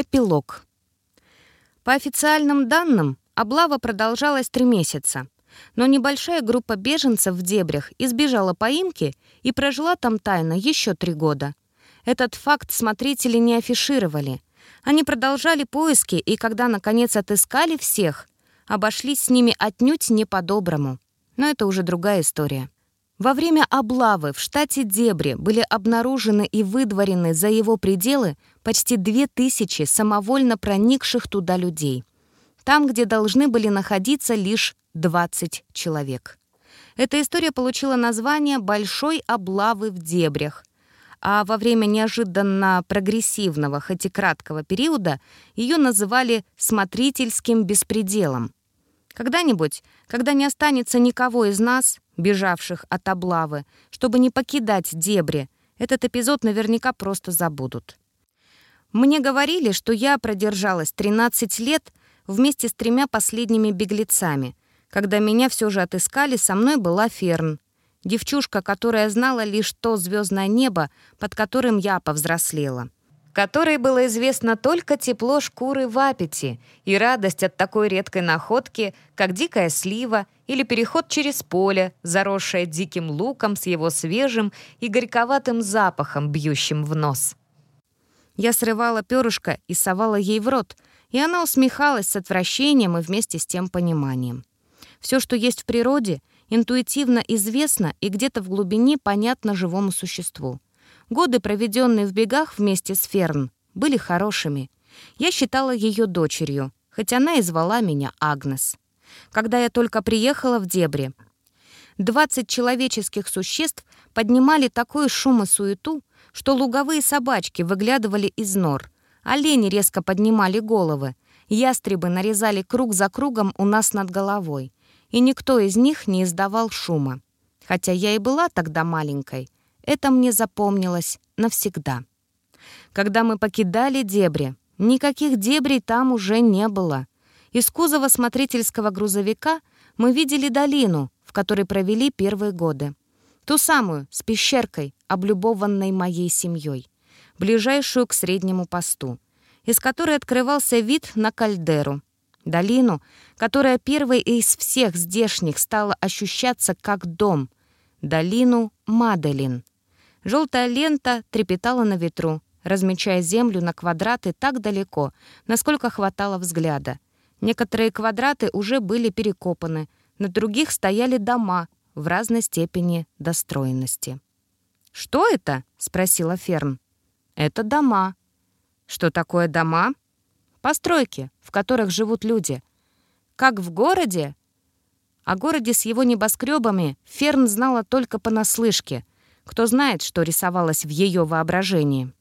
Эпилог. По официальным данным, облава продолжалась три месяца. Но небольшая группа беженцев в дебрях избежала поимки и прожила там тайно еще три года. Этот факт смотрители не афишировали. Они продолжали поиски, и когда, наконец, отыскали всех, обошлись с ними отнюдь не по-доброму. Но это уже другая история. Во время облавы в штате Дебри были обнаружены и выдворены за его пределы почти две тысячи самовольно проникших туда людей. Там, где должны были находиться лишь 20 человек. Эта история получила название «Большой облавы в дебрях», а во время неожиданно прогрессивного, хоть и краткого периода, ее называли «смотрительским беспределом». Когда-нибудь, когда не останется никого из нас, бежавших от облавы, чтобы не покидать дебри, этот эпизод наверняка просто забудут. Мне говорили, что я продержалась 13 лет вместе с тремя последними беглецами. Когда меня все же отыскали, со мной была Ферн, девчушка, которая знала лишь то звездное небо, под которым я повзрослела которой было известно только тепло шкуры в аппете и радость от такой редкой находки, как дикая слива или переход через поле, заросшее диким луком с его свежим и горьковатым запахом, бьющим в нос. Я срывала перышко и совала ей в рот, и она усмехалась с отвращением и вместе с тем пониманием. Все, что есть в природе, интуитивно известно и где-то в глубине понятно живому существу. Годы, проведенные в бегах вместе с Ферн, были хорошими. Я считала ее дочерью, хоть она и звала меня Агнес. Когда я только приехала в дебри, 20 человеческих существ поднимали такой шум и суету, что луговые собачки выглядывали из нор, олени резко поднимали головы, ястребы нарезали круг за кругом у нас над головой, и никто из них не издавал шума. Хотя я и была тогда маленькой, это мне запомнилось навсегда. Когда мы покидали дебри, никаких дебрей там уже не было. Из кузова смотрительского грузовика мы видели долину, в которой провели первые годы. Ту самую, с пещеркой, облюбованной моей семьей, ближайшую к среднему посту, из которой открывался вид на кальдеру, долину, которая первой из всех здешних стала ощущаться как дом, долину Маделин — Желтая лента трепетала на ветру, размечая землю на квадраты так далеко, насколько хватало взгляда. Некоторые квадраты уже были перекопаны, на других стояли дома в разной степени достроенности. «Что это?» — спросила Ферн. «Это дома». «Что такое дома?» «Постройки, в которых живут люди». «Как в городе?» О городе с его небоскребами Ферн знала только понаслышке — кто знает, что рисовалось в ее воображении.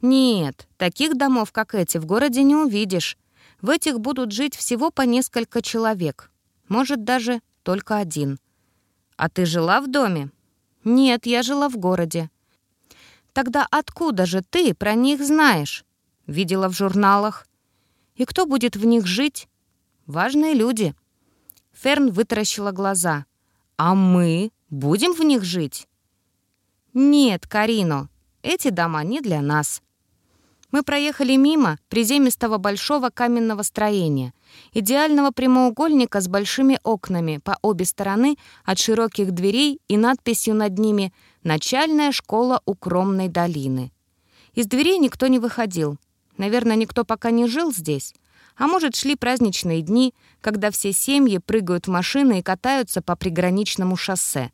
Нет, таких домов, как эти, в городе не увидишь. В этих будут жить всего по несколько человек. Может, даже только один. А ты жила в доме? Нет, я жила в городе. Тогда откуда же ты про них знаешь? Видела в журналах. И кто будет в них жить? Важные люди. Ферн вытаращила глаза. А мы будем в них жить? «Нет, Карино, эти дома не для нас». Мы проехали мимо приземистого большого каменного строения, идеального прямоугольника с большими окнами по обе стороны от широких дверей и надписью над ними «Начальная школа укромной долины». Из дверей никто не выходил. Наверное, никто пока не жил здесь. А может, шли праздничные дни, когда все семьи прыгают в машины и катаются по приграничному шоссе.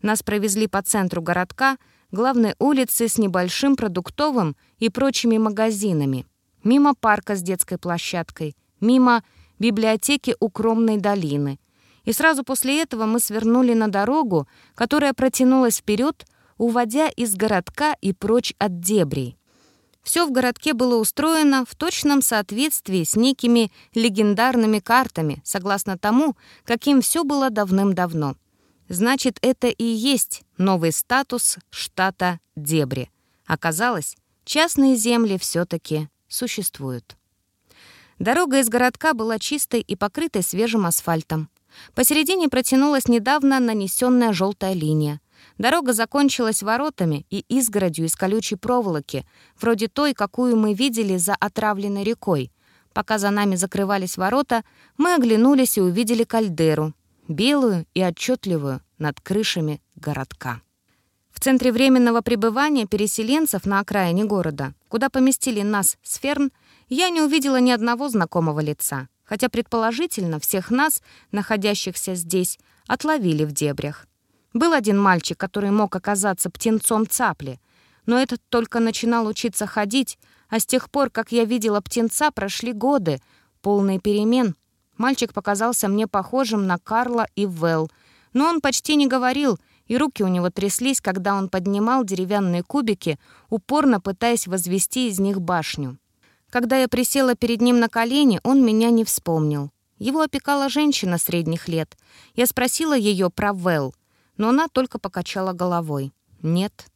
Нас провезли по центру городка, главной улицы с небольшим продуктовым и прочими магазинами, мимо парка с детской площадкой, мимо библиотеки укромной долины. И сразу после этого мы свернули на дорогу, которая протянулась вперед, уводя из городка и прочь от дебрей. Все в городке было устроено в точном соответствии с некими легендарными картами, согласно тому, каким все было давным-давно. Значит, это и есть новый статус штата Дебри. Оказалось, частные земли все-таки существуют. Дорога из городка была чистой и покрытой свежим асфальтом. Посередине протянулась недавно нанесенная желтая линия. Дорога закончилась воротами и изгородью из колючей проволоки, вроде той, какую мы видели за отравленной рекой. Пока за нами закрывались ворота, мы оглянулись и увидели кальдеру, белую и отчетливую над крышами городка. В центре временного пребывания переселенцев на окраине города, куда поместили нас с Ферн, я не увидела ни одного знакомого лица, хотя предположительно всех нас, находящихся здесь, отловили в дебрях. Был один мальчик, который мог оказаться птенцом цапли, но этот только начинал учиться ходить, а с тех пор, как я видела птенца, прошли годы, полные перемен. Мальчик показался мне похожим на Карла и Вэл, но он почти не говорил, и руки у него тряслись, когда он поднимал деревянные кубики, упорно пытаясь возвести из них башню. Когда я присела перед ним на колени, он меня не вспомнил. Его опекала женщина средних лет. Я спросила ее про Вэл, но она только покачала головой. «Нет».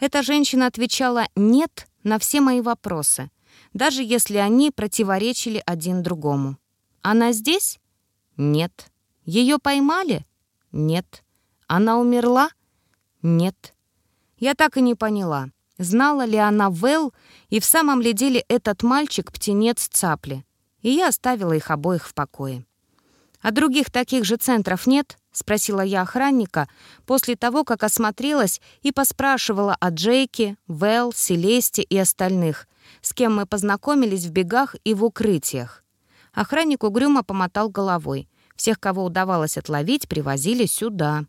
Эта женщина отвечала «нет» на все мои вопросы, даже если они противоречили один другому. «Она здесь?» «Нет». «Ее поймали?» «Нет». «Она умерла?» «Нет». Я так и не поняла, знала ли она Вэл и в самом ли деле этот мальчик — птенец цапли. И я оставила их обоих в покое. «А других таких же центров нет?» — спросила я охранника после того, как осмотрелась и поспрашивала о Джейке, Вэл, Селесте и остальных, с кем мы познакомились в бегах и в укрытиях. Охранник угрюмо помотал головой. Всех, кого удавалось отловить, привозили сюда.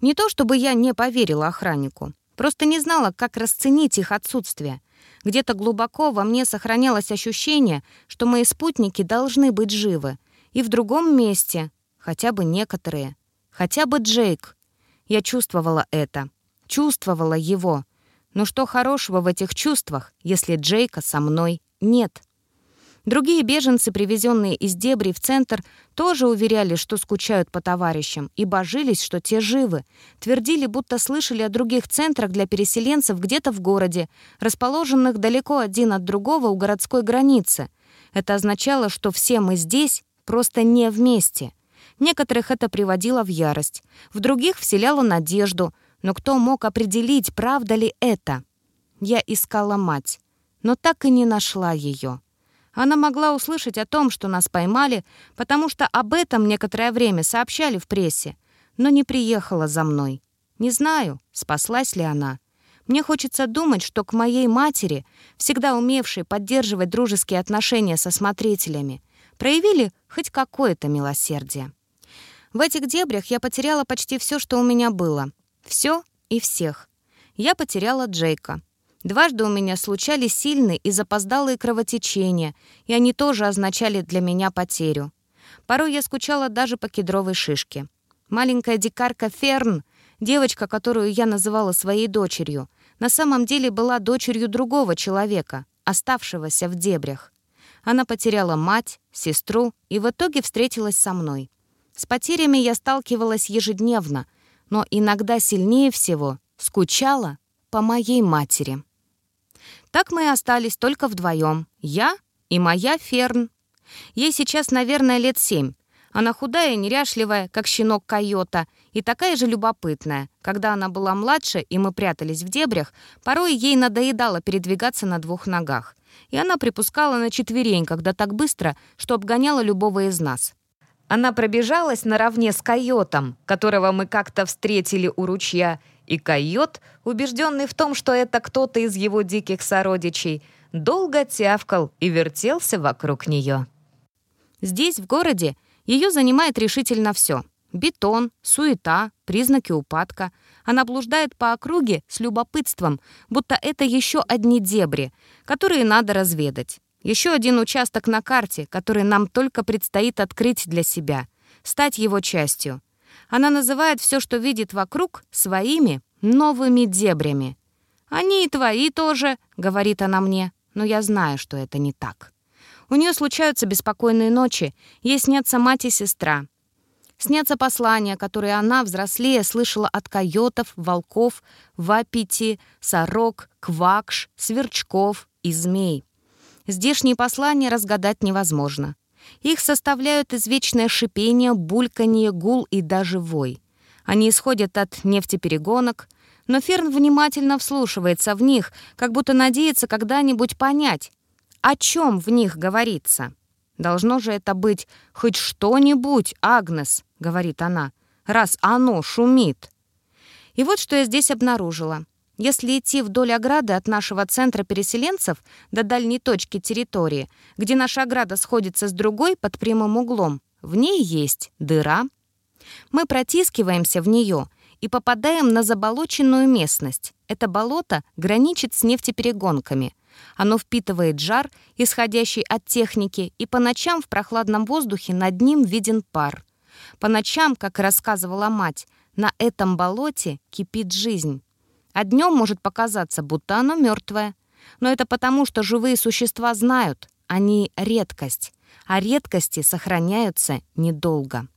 Не то чтобы я не поверила охраннику, просто не знала, как расценить их отсутствие. Где-то глубоко во мне сохранялось ощущение, что мои спутники должны быть живы. И в другом месте, хотя бы некоторые, хотя бы Джейк. Я чувствовала это, чувствовала его. Но что хорошего в этих чувствах, если Джейка со мной нет? Другие беженцы, привезенные из дебри в центр, тоже уверяли, что скучают по товарищам, и божились, что те живы. Твердили, будто слышали о других центрах для переселенцев где-то в городе, расположенных далеко один от другого у городской границы. Это означало, что все мы здесь просто не вместе. Некоторых это приводило в ярость, в других вселяло надежду, но кто мог определить, правда ли это? Я искала мать, но так и не нашла ее. Она могла услышать о том, что нас поймали, потому что об этом некоторое время сообщали в прессе, но не приехала за мной. Не знаю, спаслась ли она. Мне хочется думать, что к моей матери, всегда умевшей поддерживать дружеские отношения со смотрителями, проявили хоть какое-то милосердие. В этих дебрях я потеряла почти все, что у меня было. Все и всех. Я потеряла Джейка. Дважды у меня случались сильные и запоздалые кровотечения, и они тоже означали для меня потерю. Порой я скучала даже по кедровой шишке. Маленькая дикарка Ферн, девочка, которую я называла своей дочерью, на самом деле была дочерью другого человека, оставшегося в дебрях. Она потеряла мать, сестру и в итоге встретилась со мной. С потерями я сталкивалась ежедневно, но иногда сильнее всего скучала по моей матери. Так мы и остались только вдвоем. Я и моя Ферн. Ей сейчас, наверное, лет семь. Она худая и неряшливая, как щенок койота, и такая же любопытная. Когда она была младше, и мы прятались в дебрях, порой ей надоедало передвигаться на двух ногах. И она припускала на четверень, когда так быстро, что обгоняла любого из нас. Она пробежалась наравне с койотом, которого мы как-то встретили у ручья, и койот, убежденный в том, что это кто-то из его диких сородичей, долго тявкал и вертелся вокруг нее. Здесь, в городе, ее занимает решительно все. Бетон, суета, признаки упадка. Она блуждает по округе с любопытством, будто это еще одни дебри, которые надо разведать. Еще один участок на карте, который нам только предстоит открыть для себя, стать его частью. Она называет все, что видит вокруг, своими новыми дебрями. «Они и твои тоже», — говорит она мне, но я знаю, что это не так. У нее случаются беспокойные ночи, ей снятся мать и сестра. Снятся послания, которые она, взрослее, слышала от койотов, волков, вапити, сорок, квакш, сверчков и змей. Здешние послания разгадать невозможно. Их составляют извечное шипение, бульканье, гул и даже вой. Они исходят от нефтеперегонок, но Ферн внимательно вслушивается в них, как будто надеется когда-нибудь понять, о чем в них говорится. «Должно же это быть хоть что-нибудь, Агнес», — говорит она, «раз оно шумит». И вот что я здесь обнаружила. Если идти вдоль ограды от нашего центра переселенцев до дальней точки территории, где наша ограда сходится с другой под прямым углом, в ней есть дыра. Мы протискиваемся в нее и попадаем на заболоченную местность. Это болото граничит с нефтеперегонками. Оно впитывает жар, исходящий от техники, и по ночам в прохладном воздухе над ним виден пар. По ночам, как рассказывала мать, на этом болоте кипит жизнь. А днем может показаться, будто оно мертвое. Но это потому, что живые существа знают, они редкость, а редкости сохраняются недолго.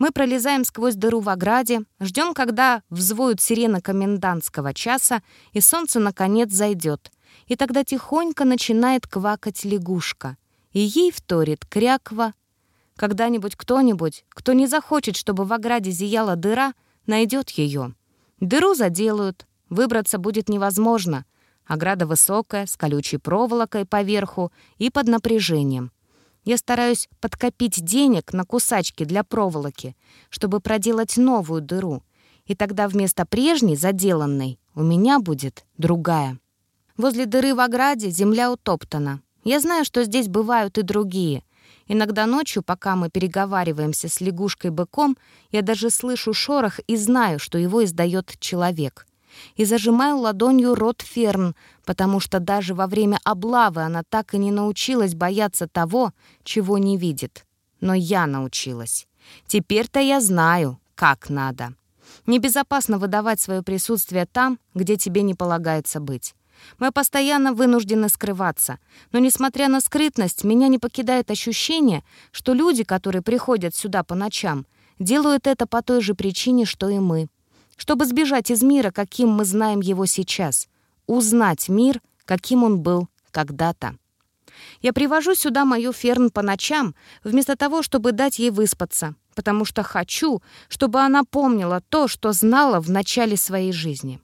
Мы пролезаем сквозь дыру в ограде, ждем, когда взвоют сирены комендантского часа, и солнце, наконец, зайдет. И тогда тихонько начинает квакать лягушка. И ей вторит кряква. Когда-нибудь кто-нибудь, кто не захочет, чтобы в ограде зияла дыра, найдет ее. Дыру заделают, выбраться будет невозможно. Ограда высокая, с колючей проволокой поверху и под напряжением. Я стараюсь подкопить денег на кусачки для проволоки, чтобы проделать новую дыру. И тогда вместо прежней, заделанной, у меня будет другая. Возле дыры в ограде земля утоптана. Я знаю, что здесь бывают и другие. Иногда ночью, пока мы переговариваемся с лягушкой-быком, я даже слышу шорох и знаю, что его издает человек. И зажимаю ладонью рот Ферн, потому что даже во время облавы она так и не научилась бояться того, чего не видит. Но я научилась. Теперь-то я знаю, как надо. Небезопасно выдавать свое присутствие там, где тебе не полагается быть. Мы постоянно вынуждены скрываться. Но, несмотря на скрытность, меня не покидает ощущение, что люди, которые приходят сюда по ночам, делают это по той же причине, что и мы. Чтобы сбежать из мира, каким мы знаем его сейчас. Узнать мир, каким он был когда-то. Я привожу сюда мою Ферн по ночам, вместо того, чтобы дать ей выспаться, потому что хочу, чтобы она помнила то, что знала в начале своей жизни.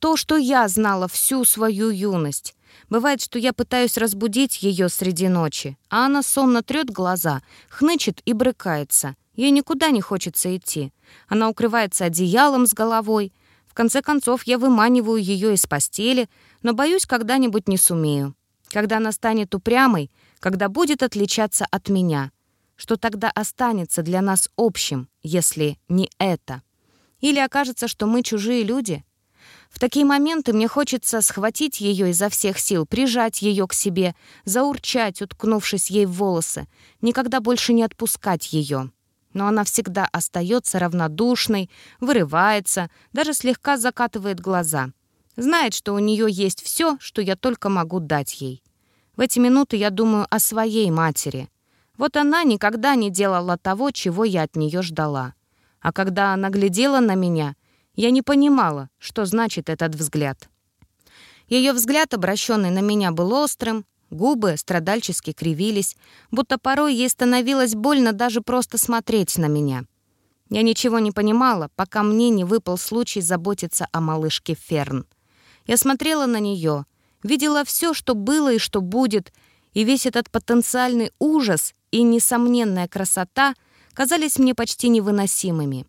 То, что я знала всю свою юность. Бывает, что я пытаюсь разбудить ее среди ночи, а она сонно трет глаза, хнычет и брыкается. Ей никуда не хочется идти. Она укрывается одеялом с головой. В конце концов, я выманиваю ее из постели, но боюсь, когда-нибудь не сумею. Когда она станет упрямой, когда будет отличаться от меня. Что тогда останется для нас общим, если не это? Или окажется, что мы чужие люди — в такие моменты мне хочется схватить ее изо всех сил, прижать ее к себе, заурчать, уткнувшись ей в волосы, никогда больше не отпускать ее. Но она всегда остается равнодушной, вырывается, даже слегка закатывает глаза. Знает, что у нее есть все, что я только могу дать ей. В эти минуты я думаю о своей матери. Вот она никогда не делала того, чего я от нее ждала. А когда она глядела на меня, я не понимала, что значит этот взгляд. Ее взгляд, обращенный на меня, был острым, губы страдальчески кривились, будто порой ей становилось больно даже просто смотреть на меня. Я ничего не понимала, пока мне не выпал случай заботиться о малышке Ферн. Я смотрела на нее, видела все, что было и что будет, и весь этот потенциальный ужас и несомненная красота казались мне почти невыносимыми.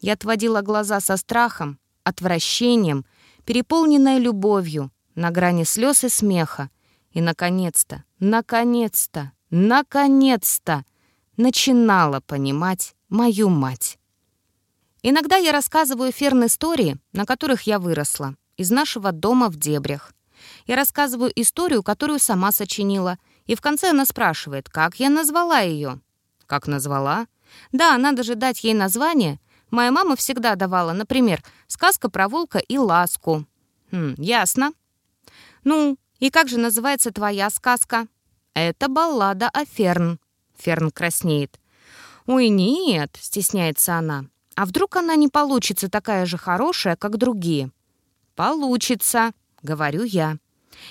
Я отводила глаза со страхом, отвращением, переполненной любовью, на грани слез и смеха. И, наконец-то, наконец-то, наконец-то начинала понимать мою мать. Иногда я рассказываю Ферн истории, на которых я выросла, из нашего дома в дебрях. Я рассказываю историю, которую сама сочинила, и в конце она спрашивает, как я назвала ее. Как назвала? Да, надо же дать ей название, Моя мама всегда давала, например, сказка про волка и ласку. Хм, ясно. Ну, и как же называется твоя сказка? Это баллада о Ферн. Ферн краснеет. Ой, нет, стесняется она. А вдруг она не получится такая же хорошая, как другие? Получится, говорю я.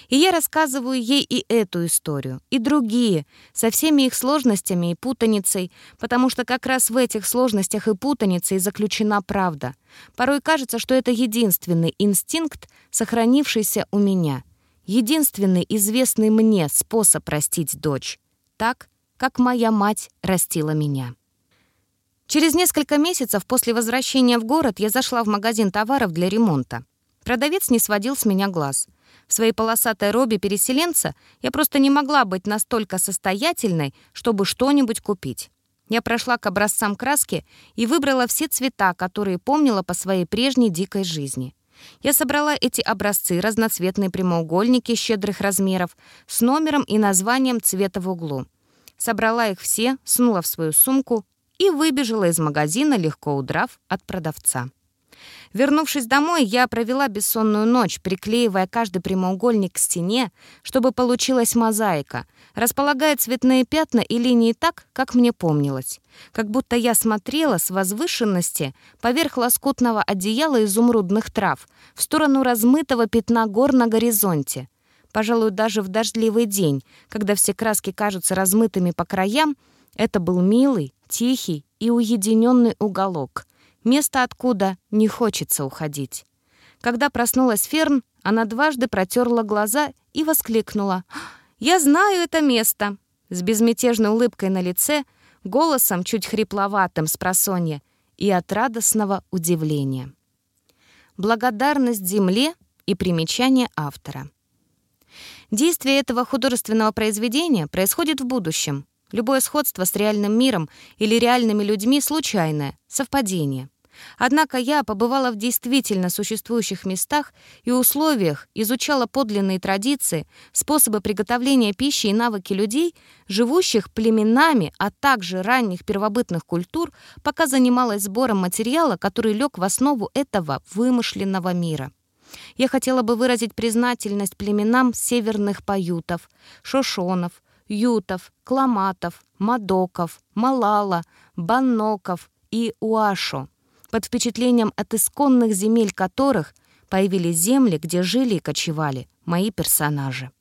И я рассказываю ей и эту историю, и другие, со всеми их сложностями и путаницей, потому что как раз в этих сложностях и путанице и заключена правда. Порой кажется, что это единственный инстинкт, сохранившийся у меня. Единственный известный мне способ простить дочь. Так, как моя мать растила меня. Через несколько месяцев после возвращения в город я зашла в магазин товаров для ремонта. Продавец не сводил с меня глаз. В своей полосатой робе переселенца я просто не могла быть настолько состоятельной, чтобы что-нибудь купить. Я прошла к образцам краски и выбрала все цвета, которые помнила по своей прежней дикой жизни. Я собрала эти образцы, разноцветные прямоугольники щедрых размеров, с номером и названием цвета в углу. Собрала их все, сунула в свою сумку и выбежала из магазина, легко удрав от продавца. Вернувшись домой, я провела бессонную ночь, приклеивая каждый прямоугольник к стене, чтобы получилась мозаика, располагая цветные пятна и линии так, как мне помнилось. Как будто я смотрела с возвышенности поверх лоскутного одеяла изумрудных трав в сторону размытого пятна гор на горизонте. Пожалуй, даже в дождливый день, когда все краски кажутся размытыми по краям, это был милый, тихий и уединенный уголок — Место, откуда не хочется уходить. Когда проснулась Ферн, она дважды протерла глаза и воскликнула. «Я знаю это место!» С безмятежной улыбкой на лице, голосом чуть хрипловатым с просонья и от радостного удивления. Благодарность земле и примечание автора. Действие этого художественного произведения происходит в будущем. Любое сходство с реальным миром или реальными людьми случайное, совпадение. Однако я побывала в действительно существующих местах и условиях, изучала подлинные традиции, способы приготовления пищи и навыки людей, живущих племенами, а также ранних первобытных культур, пока занималась сбором материала, который лег в основу этого вымышленного мира. Я хотела бы выразить признательность племенам северных паютов, шошонов, ютов, кламатов, мадоков, малала, банноков и уашо под впечатлением от исконных земель которых появились земли, где жили и кочевали мои персонажи.